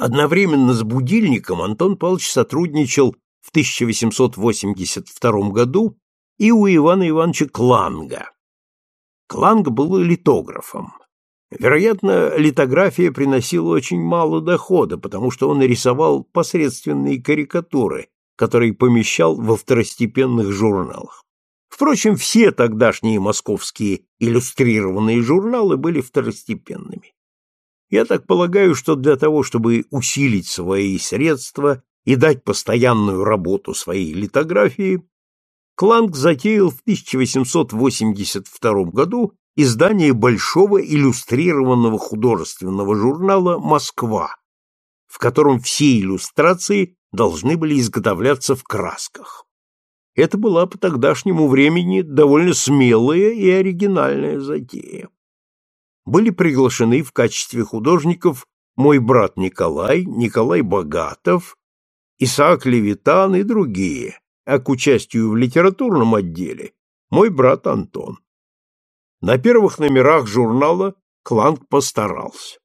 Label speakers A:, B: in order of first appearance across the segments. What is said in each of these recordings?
A: Одновременно с будильником Антон Павлович сотрудничал в 1882 году и у Ивана Ивановича Кланга. Кланг был литографом. Вероятно, литография приносила очень мало дохода, потому что он рисовал посредственные карикатуры, которые помещал во второстепенных журналах. Впрочем, все тогдашние московские иллюстрированные журналы были второстепенными. Я так полагаю, что для того, чтобы усилить свои средства и дать постоянную работу своей литографии, Кланг затеял в 1882 году издание большого иллюстрированного художественного журнала «Москва», в котором все иллюстрации должны были изготовляться в красках. Это была по тогдашнему времени довольно смелая и оригинальная затея. Были приглашены в качестве художников мой брат Николай, Николай Богатов, Исаак Левитан и другие, а к участию в литературном отделе мой брат Антон. На первых номерах журнала Кланг постарался.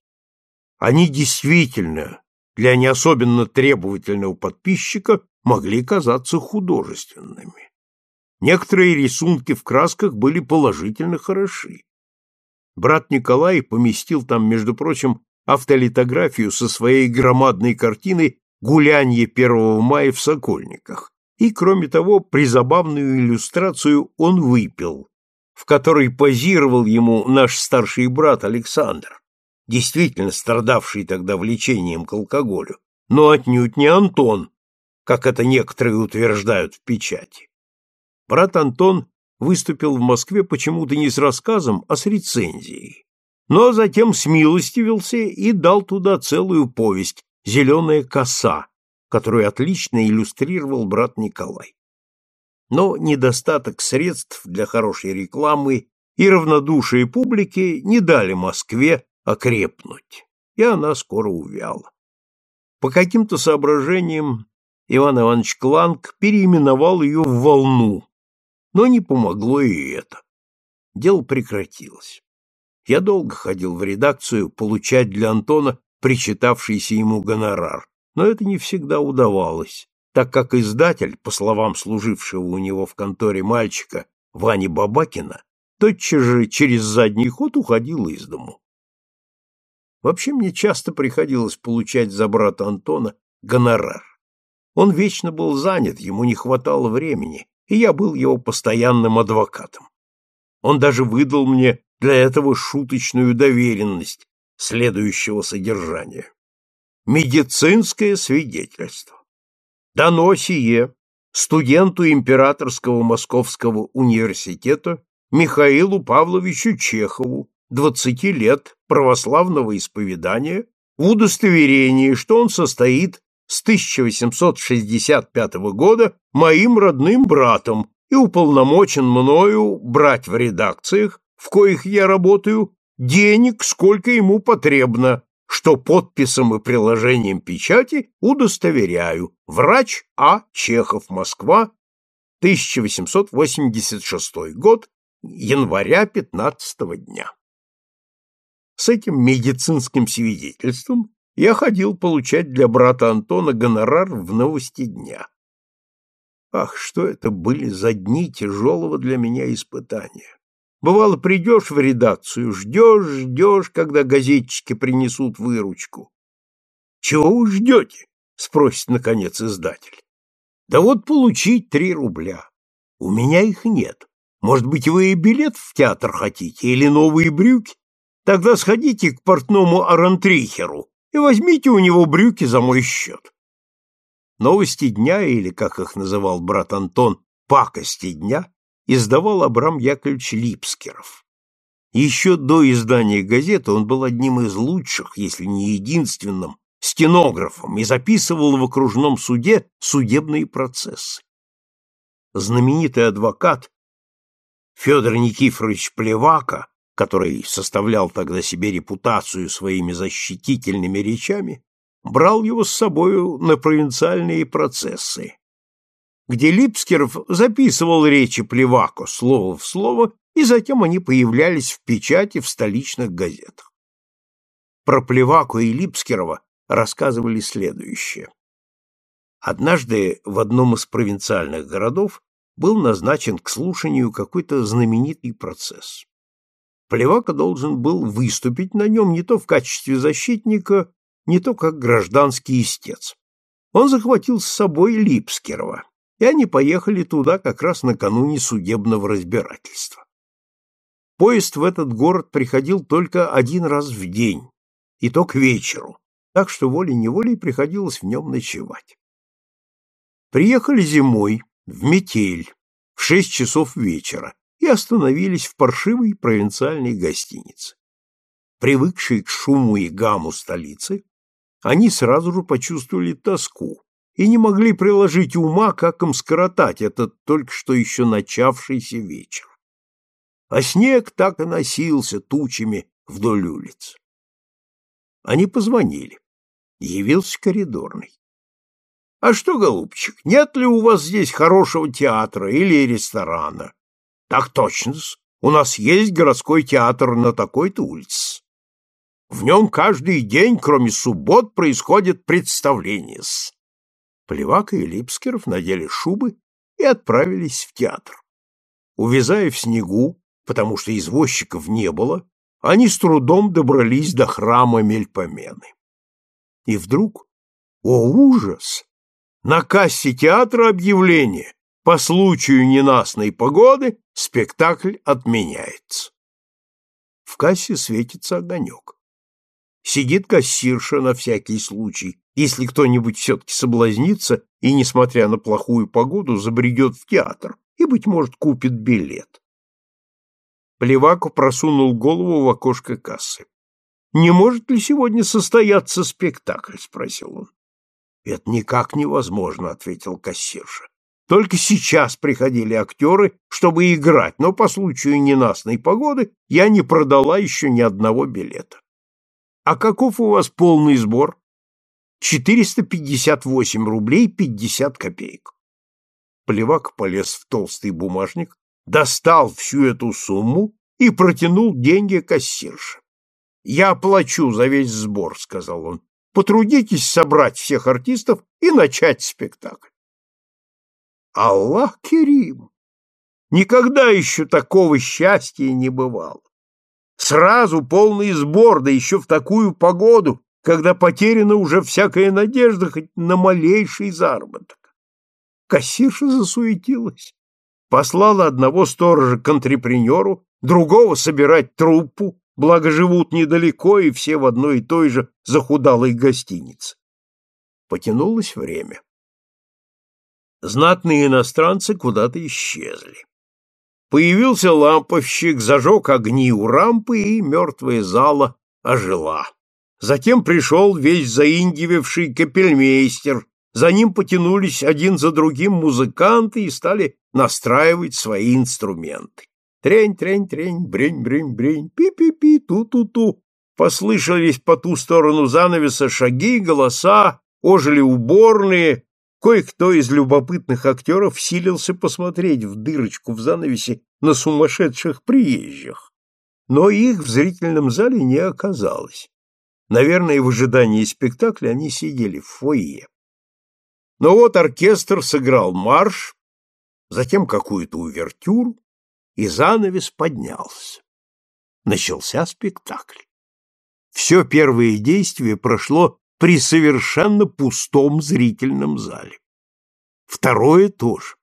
A: Они действительно для не особенно требовательного подписчика могли казаться художественными. Некоторые рисунки в красках были положительно хороши. Брат Николай поместил там, между прочим, автолитографию со своей громадной картиной «Гулянье 1 мая в Сокольниках». И, кроме того, призабавную иллюстрацию он выпил, в которой позировал ему наш старший брат Александр, действительно страдавший тогда влечением к алкоголю, но отнюдь не Антон, как это некоторые утверждают в печати. Брат Антон выступил в Москве почему-то не с рассказом, а с рецензией. Но затем смилостивился и дал туда целую повесть «Зеленая коса», которую отлично иллюстрировал брат Николай. Но недостаток средств для хорошей рекламы и равнодушие публики не дали Москве окрепнуть, и она скоро увяла. По каким-то соображениям Иван Иванович Кланг переименовал ее в «Волну», но не помогло и это. Дело прекратилось. Я долго ходил в редакцию получать для Антона причитавшийся ему гонорар, но это не всегда удавалось, так как издатель, по словам служившего у него в конторе мальчика Вани Бабакина, тотчас же через задний ход уходил из дому. Вообще мне часто приходилось получать за брата Антона гонорар. Он вечно был занят, ему не хватало времени, и я был его постоянным адвокатом. Он даже выдал мне для этого шуточную доверенность следующего содержания. Медицинское свидетельство. Дано сие студенту Императорского Московского университета Михаилу Павловичу Чехову, 20 лет, православного исповедания, в удостоверении, что он состоит с 1865 года моим родным братом и уполномочен мною брать в редакциях, в коих я работаю, денег, сколько ему потребно, что подписом и приложением печати удостоверяю. Врач А. Чехов, Москва, 1886 год, января 15 дня. С этим медицинским свидетельством я ходил получать для брата Антона гонорар в новости дня. Ах, что это были за дни тяжелого для меня испытания! Бывало, придешь в редакцию, ждешь, ждешь, когда газетчики принесут выручку. «Чего вы ждете?» — спросит, наконец, издатель. «Да вот получить три рубля. У меня их нет. Может быть, вы и билет в театр хотите или новые брюки? Тогда сходите к портному Арантрихеру и возьмите у него брюки за мой счет. Новости дня, или, как их называл брат Антон, пакости дня, издавал Абрам Яковлевич Липскеров. Еще до издания газеты он был одним из лучших, если не единственным, стенографом и записывал в окружном суде судебные процессы. Знаменитый адвокат Федор Никифорович Плевака который составлял тогда себе репутацию своими защитительными речами, брал его с собою на провинциальные процессы, где Липскеров записывал речи Плевако слово в слово, и затем они появлялись в печати в столичных газетах. Про Плевако и Липскерова рассказывали следующее. Однажды в одном из провинциальных городов был назначен к слушанию какой-то знаменитый процесс. Плевака должен был выступить на нем не то в качестве защитника, не то как гражданский истец. Он захватил с собой Липскерова, и они поехали туда как раз накануне судебного разбирательства. Поезд в этот город приходил только один раз в день, и то к вечеру, так что волей-неволей приходилось в нем ночевать. Приехали зимой, в метель, в шесть часов вечера, и остановились в паршивой провинциальной гостинице. Привыкшие к шуму и гаму столицы, они сразу же почувствовали тоску и не могли приложить ума, как им скоротать этот только что еще начавшийся вечер. А снег так и носился тучами вдоль улиц. Они позвонили. Явился коридорный. — А что, голубчик, нет ли у вас здесь хорошего театра или ресторана? — Так точно -с. У нас есть городской театр на такой-то улице. В нем каждый день, кроме суббот, происходит представление -с. Плевака и Липскеров надели шубы и отправились в театр. Увязая в снегу, потому что извозчиков не было, они с трудом добрались до храма Мельпомены. И вдруг, о ужас! На кассе театра объявление по случаю ненастной погоды спектакль отменяется. В кассе светится огонек. Сидит кассирша на всякий случай, если кто-нибудь все-таки соблазнится и, несмотря на плохую погоду, забредет в театр и, быть может, купит билет. Плеваку просунул голову в окошко кассы. «Не может ли сегодня состояться спектакль?» — спросил он. «Это никак невозможно», — ответил кассирша. «Только сейчас приходили актеры, чтобы играть, но по случаю ненастной погоды я не продала еще ни одного билета». «А каков у вас полный сбор?» «458 рублей 50 копеек». Плевак полез в толстый бумажник, достал всю эту сумму и протянул деньги кассирше. «Я оплачу за весь сбор», — сказал он. «Потрудитесь собрать всех артистов и начать спектакль». Аллах Керим! Никогда еще такого счастья не бывало. Сразу полный сбор, да еще в такую погоду, когда потеряна уже всякая надежда хоть на малейший заработок. Кассирша засуетилась послала одного сторожа к антрепренеру, другого собирать труппу, благо живут недалеко и все в одной и той же захудалой гостинице. Потянулось время. Знатные иностранцы куда-то исчезли. Появился ламповщик, зажег огни у рампы, и мертвая зала ожила. Затем пришел весь заиндививший капельмейстер, за ним потянулись один за другим музыканты и стали настраивать свои инструменты. Трень, трень, трень, брень, брень, брень, пи-пи-пи, ту-ту-ту. Послышались по ту сторону занавеса шаги, голоса, ожили уборные. Кое-кто из любопытных актеров силился посмотреть в дырочку в занавесе на сумасшедших приезжих. Но их в зрительном зале не оказалось. Наверное, в ожидании спектакля они сидели в фойе. Но вот оркестр сыграл марш, затем какую-то увертюру, и занавес поднялся. Начался спектакль. Все первое действие прошло при совершенно пустом зрительном зале. Второе тоже.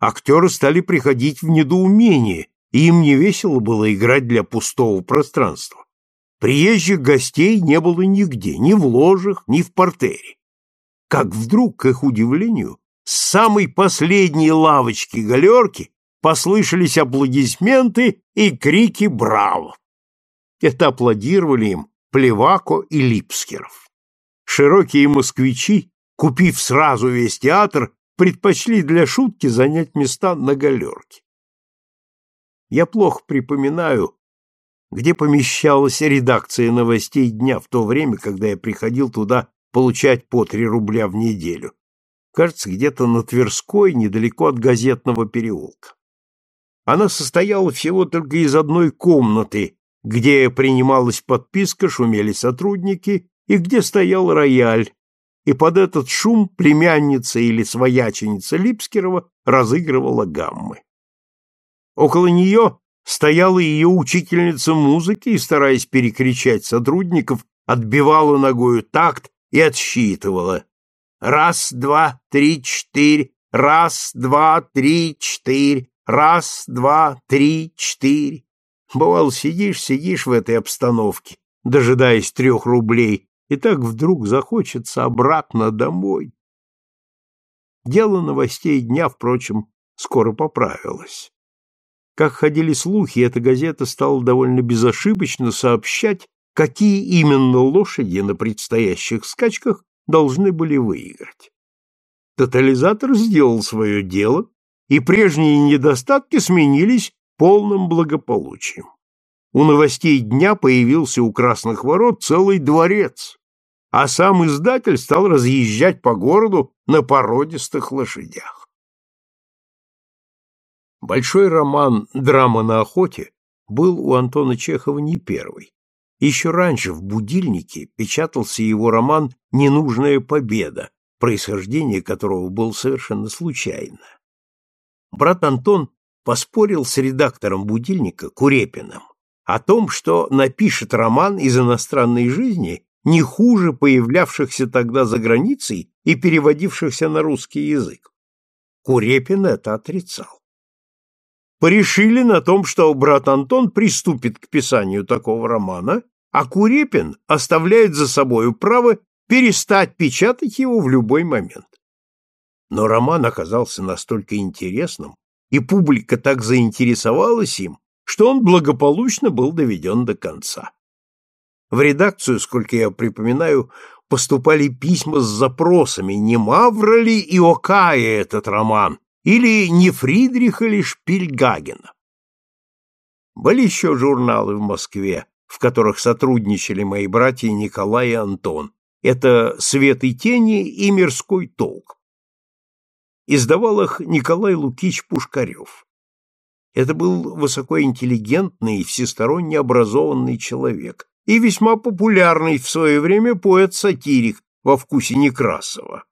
A: Актеры стали приходить в недоумение, и им не весело было играть для пустого пространства. Приезжих гостей не было нигде, ни в ложах, ни в портере как вдруг, к их удивлению, с самой последней лавочки галерки послышались аплодисменты и крики «Браво!». Это аплодировали им Плевако и Липскеров. Широкие москвичи, купив сразу весь театр, предпочли для шутки занять места на галерке. Я плохо припоминаю, где помещалась редакция новостей дня в то время, когда я приходил туда получать по три рубля в неделю. Кажется, где-то на Тверской, недалеко от газетного переулка. Она состояла всего только из одной комнаты, где принималась подписка, шумели сотрудники, и где стоял рояль, и под этот шум племянница или свояченица Липскерова разыгрывала гаммы. Около нее стояла ее учительница музыки и, стараясь перекричать сотрудников, отбивала ногою такт и отсчитывала. Раз, два, три, четыре, раз, два, три, четыре, раз, два, три, четыре. Бывало, сидишь, сидишь в этой обстановке, дожидаясь трех рублей, и так вдруг захочется обратно домой. Дело новостей дня, впрочем, скоро поправилось. Как ходили слухи, эта газета стала довольно безошибочно сообщать, какие именно лошади на предстоящих скачках должны были выиграть. Тотализатор сделал свое дело, и прежние недостатки сменились полным благополучием. У новостей дня появился у Красных Ворот целый дворец, а сам издатель стал разъезжать по городу на породистых лошадях. Большой роман «Драма на охоте» был у Антона Чехова не первый. Еще раньше в «Будильнике» печатался его роман «Ненужная победа», происхождение которого было совершенно случайно. Брат Антон поспорил с редактором «Будильника» Курепиным о том, что напишет роман из иностранной жизни не хуже появлявшихся тогда за границей и переводившихся на русский язык. Курепин это отрицал порешили на том, что брат Антон приступит к писанию такого романа, а Курепин оставляет за собою право перестать печатать его в любой момент. Но роман оказался настолько интересным, и публика так заинтересовалась им, что он благополучно был доведен до конца. В редакцию, сколько я припоминаю, поступали письма с запросами, не Мавра ли и Окая этот роман, или не Фридриха ли Шпильгагена. Были еще журналы в Москве, в которых сотрудничали мои братья Николай и Антон. Это «Свет и тени» и «Мирской толк». Издавал их Николай Лукич Пушкарев. Это был высокоинтеллигентный и всесторонне образованный человек и весьма популярный в свое время поэт-сатирик во вкусе Некрасова.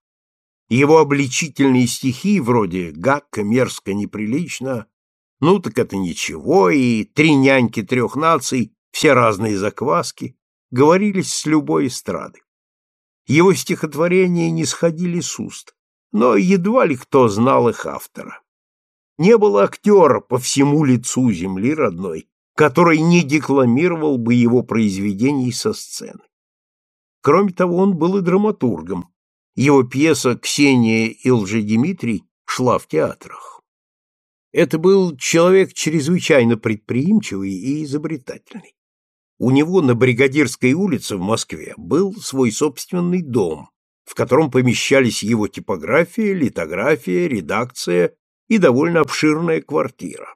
A: Его обличительные стихи вроде «гадко, мерзко, неприлично», «ну так это ничего» и «три няньки трех наций», все разные закваски, говорились с любой эстрады. Его стихотворения не сходили с уст, но едва ли кто знал их автора. Не было актера по всему лицу земли родной, который не декламировал бы его произведений со сцены. Кроме того, он был и драматургом, его пьеса «Ксения и Лжедимитрий» шла в театрах. Это был человек чрезвычайно предприимчивый и изобретательный. У него на Бригадирской улице в Москве был свой собственный дом, в котором помещались его типография, литография, редакция и довольно обширная квартира.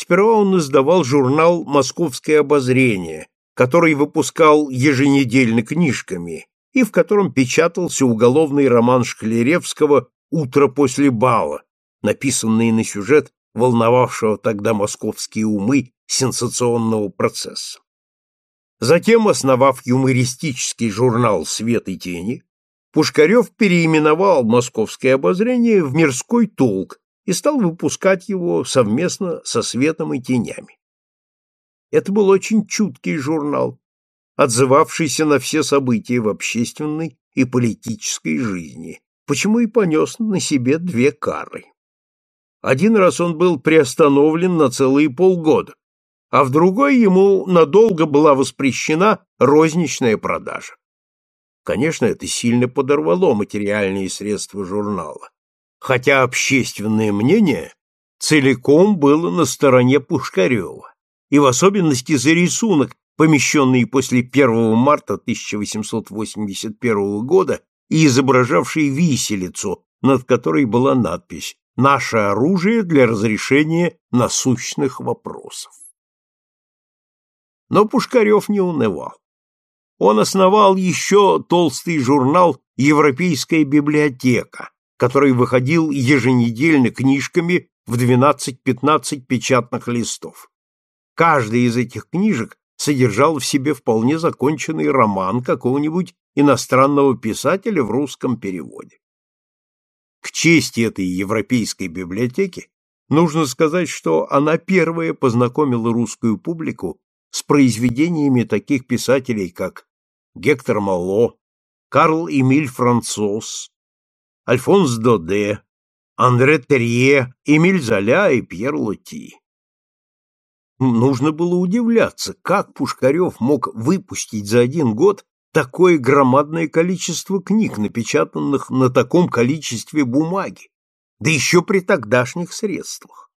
A: Сперва он издавал журнал «Московское обозрение», который выпускал еженедельно книжками, и в котором печатался уголовный роман Шклеревского «Утро после бала», написанный на сюжет волновавшего тогда московские умы сенсационного процесса. Затем, основав юмористический журнал «Свет и тени», Пушкарев переименовал «Московское обозрение» в «Мирской толк» и стал выпускать его совместно со «Светом и тенями». Это был очень чуткий журнал, отзывавшийся на все события в общественной и политической жизни, почему и понес на себе две кары. Один раз он был приостановлен на целые полгода, а в другой ему надолго была воспрещена розничная продажа. Конечно, это сильно подорвало материальные средства журнала, хотя общественное мнение целиком было на стороне Пушкарева, и в особенности за рисунок, помещенный после 1 марта 1881 года и изображавший виселицу, над которой была надпись «Наше оружие для разрешения насущных вопросов». Но Пушкарев не унывал. Он основал еще толстый журнал «Европейская библиотека», который выходил еженедельно книжками в 12-15 печатных листов. Каждая из этих книжек содержал в себе вполне законченный роман какого-нибудь иностранного писателя в русском переводе. К чести этой европейской библиотеки нужно сказать, что она первая познакомила русскую публику с произведениями таких писателей, как Гектор Мало, Карл Эмиль Францоз, Альфонс Доде, Андре Терье, Эмиль Золя и Пьер Лоти. Нужно было удивляться, как Пушкарев мог выпустить за один год такое громадное количество книг, напечатанных на таком количестве бумаги, да еще при тогдашних средствах.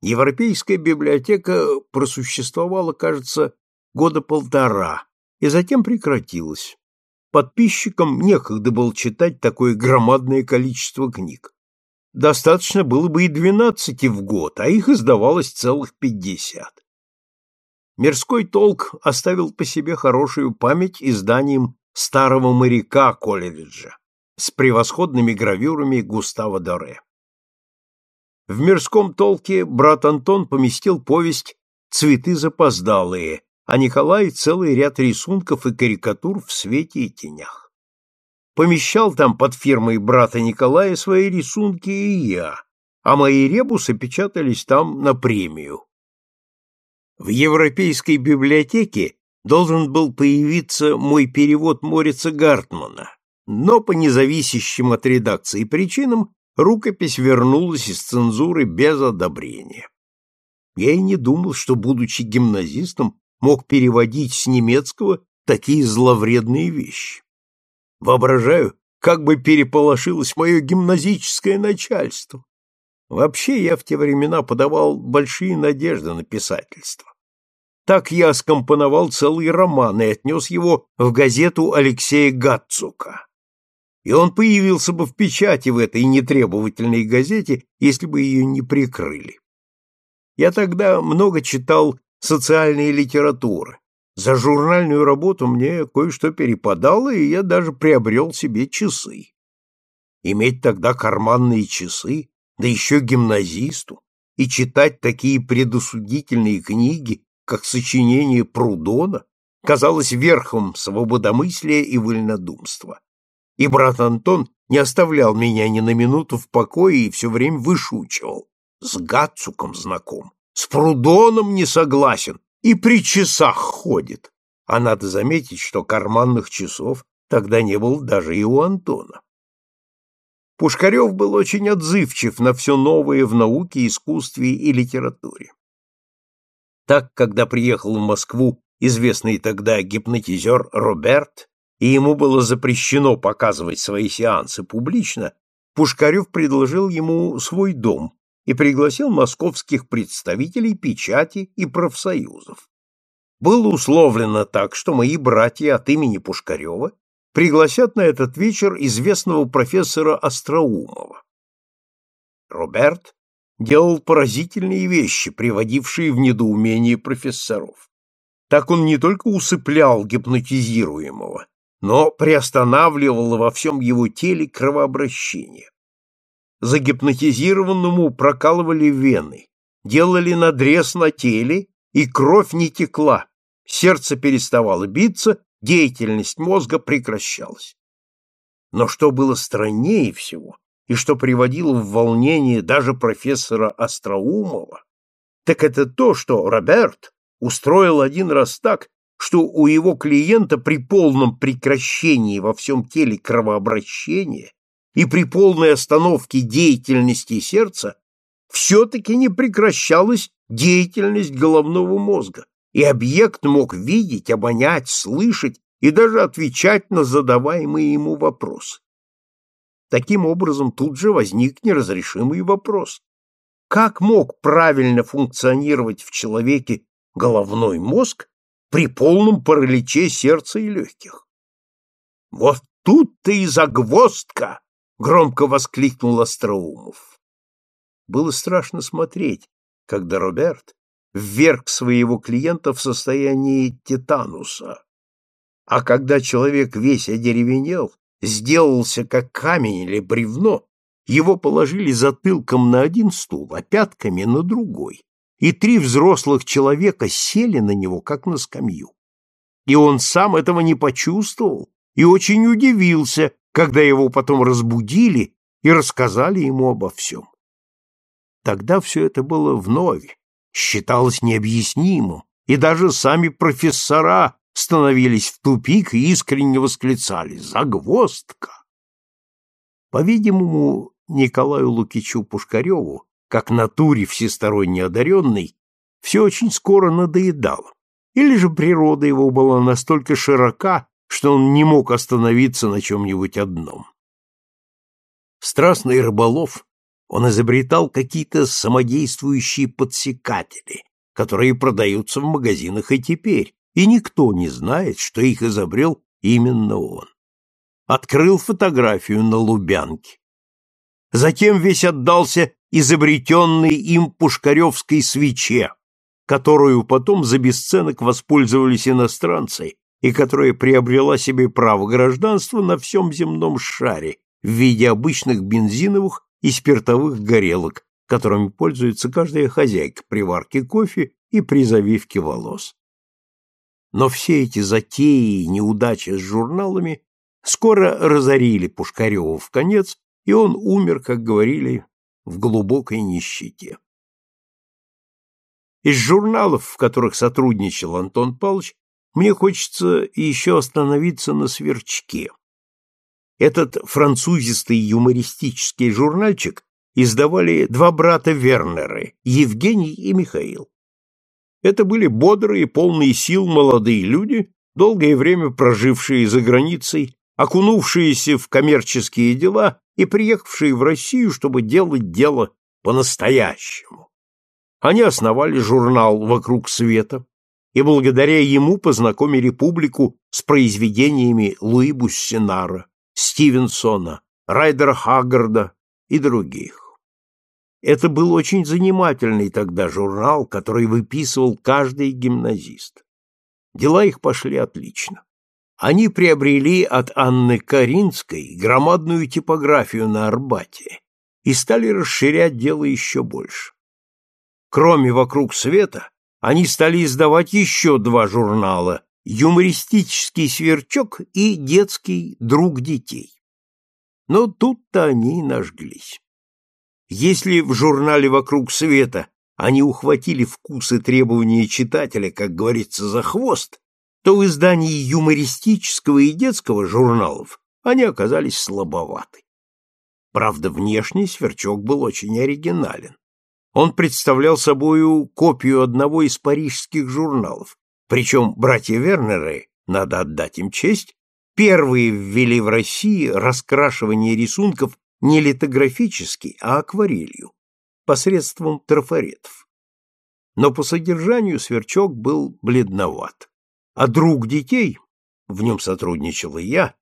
A: Европейская библиотека просуществовала, кажется, года полтора, и затем прекратилась. Подписчикам некогда было читать такое громадное количество книг. Достаточно было бы и двенадцати в год, а их издавалось целых пятьдесят. Мирской толк оставил по себе хорошую память изданием старого моряка Колериджа с превосходными гравюрами Густава Доре. В мирском толке брат Антон поместил повесть «Цветы запоздалые», а Николай целый ряд рисунков и карикатур в свете и тенях. Помещал там под фирмой брата Николая свои рисунки и я, а мои ребусы печатались там на премию. В Европейской библиотеке должен был появиться мой перевод Морица Гартмана, но по независящим от редакции причинам рукопись вернулась из цензуры без одобрения. Я и не думал, что, будучи гимназистом, мог переводить с немецкого такие зловредные вещи. Воображаю, как бы переполошилось мое гимназическое начальство. Вообще я в те времена подавал большие надежды на писательство. Так я скомпоновал целый роман и отнес его в газету Алексея Гатцука. И он появился бы в печати в этой нетребовательной газете, если бы ее не прикрыли. Я тогда много читал социальной литературы. За журнальную работу мне кое-что перепадало, и я даже приобрел себе часы. Иметь тогда карманные часы, да еще гимназисту, и читать такие предосудительные книги, как сочинение Прудона, казалось верхом свободомыслия и вольнодумства. И брат Антон не оставлял меня ни на минуту в покое и все время вышучивал. С Гацуком знаком, с Прудоном не согласен и при часах ходит. А надо заметить, что карманных часов тогда не было даже и у Антона. Пушкарев был очень отзывчив на все новое в науке, искусстве и литературе. Так, когда приехал в Москву известный тогда гипнотизер Роберт, и ему было запрещено показывать свои сеансы публично, Пушкарев предложил ему свой дом и пригласил московских представителей печати и профсоюзов. Было условлено так, что мои братья от имени Пушкарева пригласят на этот вечер известного профессора Остроумова. Роберт делал поразительные вещи, приводившие в недоумение профессоров. Так он не только усыплял гипнотизируемого, но приостанавливал во всем его теле кровообращение. Загипнотизированному прокалывали вены, делали надрез на теле, и кровь не текла, сердце переставало биться, деятельность мозга прекращалась. Но что было страннее всего, и что приводило в волнение даже профессора Остроумова, так это то, что Роберт устроил один раз так, что у его клиента при полном прекращении во всем теле кровообращения и при полной остановке деятельности сердца все-таки не прекращалась деятельность головного мозга, и объект мог видеть, обонять, слышать и даже отвечать на задаваемые ему вопросы. Таким образом, тут же возник неразрешимый вопрос. Как мог правильно функционировать в человеке головной мозг при полном параличе сердца и легких? «Вот тут-то и загвоздка!» — громко воскликнул Остроумов. Было страшно смотреть, когда Роберт вверг своего клиента в состояние тетануса. А когда человек весь одеревенел, сделался как камень или бревно, его положили затылком на один стул, а пятками на другой, и три взрослых человека сели на него, как на скамью. И он сам этого не почувствовал и очень удивился, когда его потом разбудили и рассказали ему обо всем. Тогда все это было вновь, считалось необъяснимым, и даже сами профессора становились в тупик и искренне восклицали «Загвоздка!». По-видимому, Николаю Лукичу Пушкареву, как натуре всесторонне одаренный, все очень скоро надоедало. Или же природа его была настолько широка, что он не мог остановиться на чем-нибудь одном. Страстный рыболов, он изобретал какие-то самодействующие подсекатели, которые продаются в магазинах и теперь, и никто не знает, что их изобрел именно он. Открыл фотографию на Лубянке. Затем весь отдался изобретенной им пушкаревской свече, которую потом за бесценок воспользовались иностранцы и которая приобрела себе право гражданства на всем земном шаре в виде обычных бензиновых и спиртовых горелок, которыми пользуется каждая хозяйка при варке кофе и при завивке волос. Но все эти затеи и неудачи с журналами скоро разорили Пушкарева в конец, и он умер, как говорили, в глубокой нищете. Из журналов, в которых сотрудничал Антон Павлович, мне хочется еще остановиться на «Сверчке». Этот французистый юмористический журнальчик издавали два брата Вернеры, Евгений и Михаил. Это были бодрые, полные сил молодые люди, долгое время прожившие за границей, окунувшиеся в коммерческие дела и приехавшие в Россию, чтобы делать дело по-настоящему. Они основали журнал «Вокруг света», и благодаря ему познакомили публику с произведениями Луи Буссенара, Стивенсона, Райдера Хаггарда и других. Это был очень занимательный тогда журнал, который выписывал каждый гимназист. Дела их пошли отлично. Они приобрели от Анны Каринской громадную типографию на Арбате и стали расширять дело еще больше. Кроме «Вокруг света», они стали издавать еще два журнала юмористический сверчок и детский друг детей. Но тут-то они и нажглись. Если в журнале «Вокруг света» они ухватили вкус и требования читателя, как говорится, за хвост, то в издании юмористического и детского журналов они оказались слабоваты. Правда, внешний сверчок был очень оригинален. Он представлял собою копию одного из парижских журналов, причем братья Вернеры, надо отдать им честь, первые ввели в России раскрашивание рисунков не литографически, а акварелью, посредством трафаретов. Но по содержанию сверчок был бледноват, а друг детей, в нем сотрудничал и я,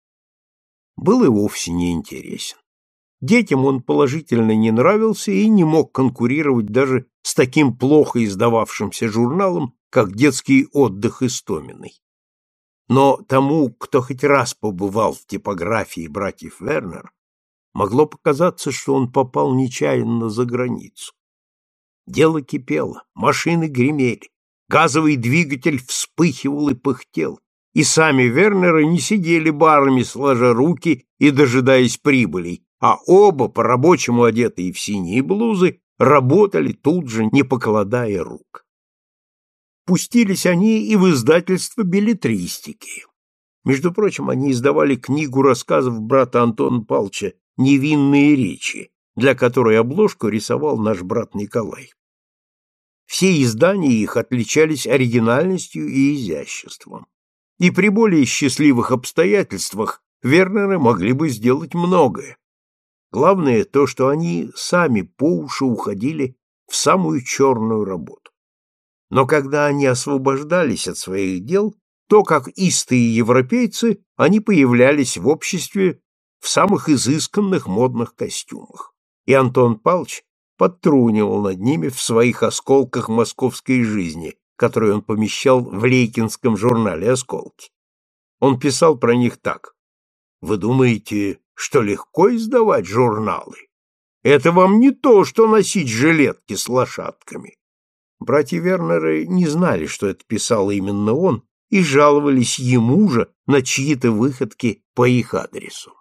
A: был и вовсе не интересен. Детям он положительно не нравился и не мог конкурировать даже с таким плохо издававшимся журналом, как детский отдых Истоминой. Но тому, кто хоть раз побывал в типографии братьев Вернер, могло показаться, что он попал нечаянно за границу. Дело кипело, машины гремели, газовый двигатель вспыхивал и пыхтел, и сами Вернеры не сидели барами, сложа руки и дожидаясь прибылей, а оба, по-рабочему одетые в синие блузы, работали тут же, не покладая рук пустились они и в издательство билетристики. Между прочим, они издавали книгу рассказов брата Антона Палча «Невинные речи», для которой обложку рисовал наш брат Николай. Все издания их отличались оригинальностью и изяществом. И при более счастливых обстоятельствах Вернеры могли бы сделать многое. Главное то, что они сами по уши уходили в самую черную работу. Но когда они освобождались от своих дел, то, как истые европейцы, они появлялись в обществе в самых изысканных модных костюмах. И Антон Палч подтрунивал над ними в своих осколках московской жизни, которые он помещал в Лейкинском журнале «Осколки». Он писал про них так. «Вы думаете, что легко издавать журналы? Это вам не то, что носить жилетки с лошадками. Братья Вернеры не знали, что это писал именно он, и жаловались ему же на чьи-то выходки по их адресу.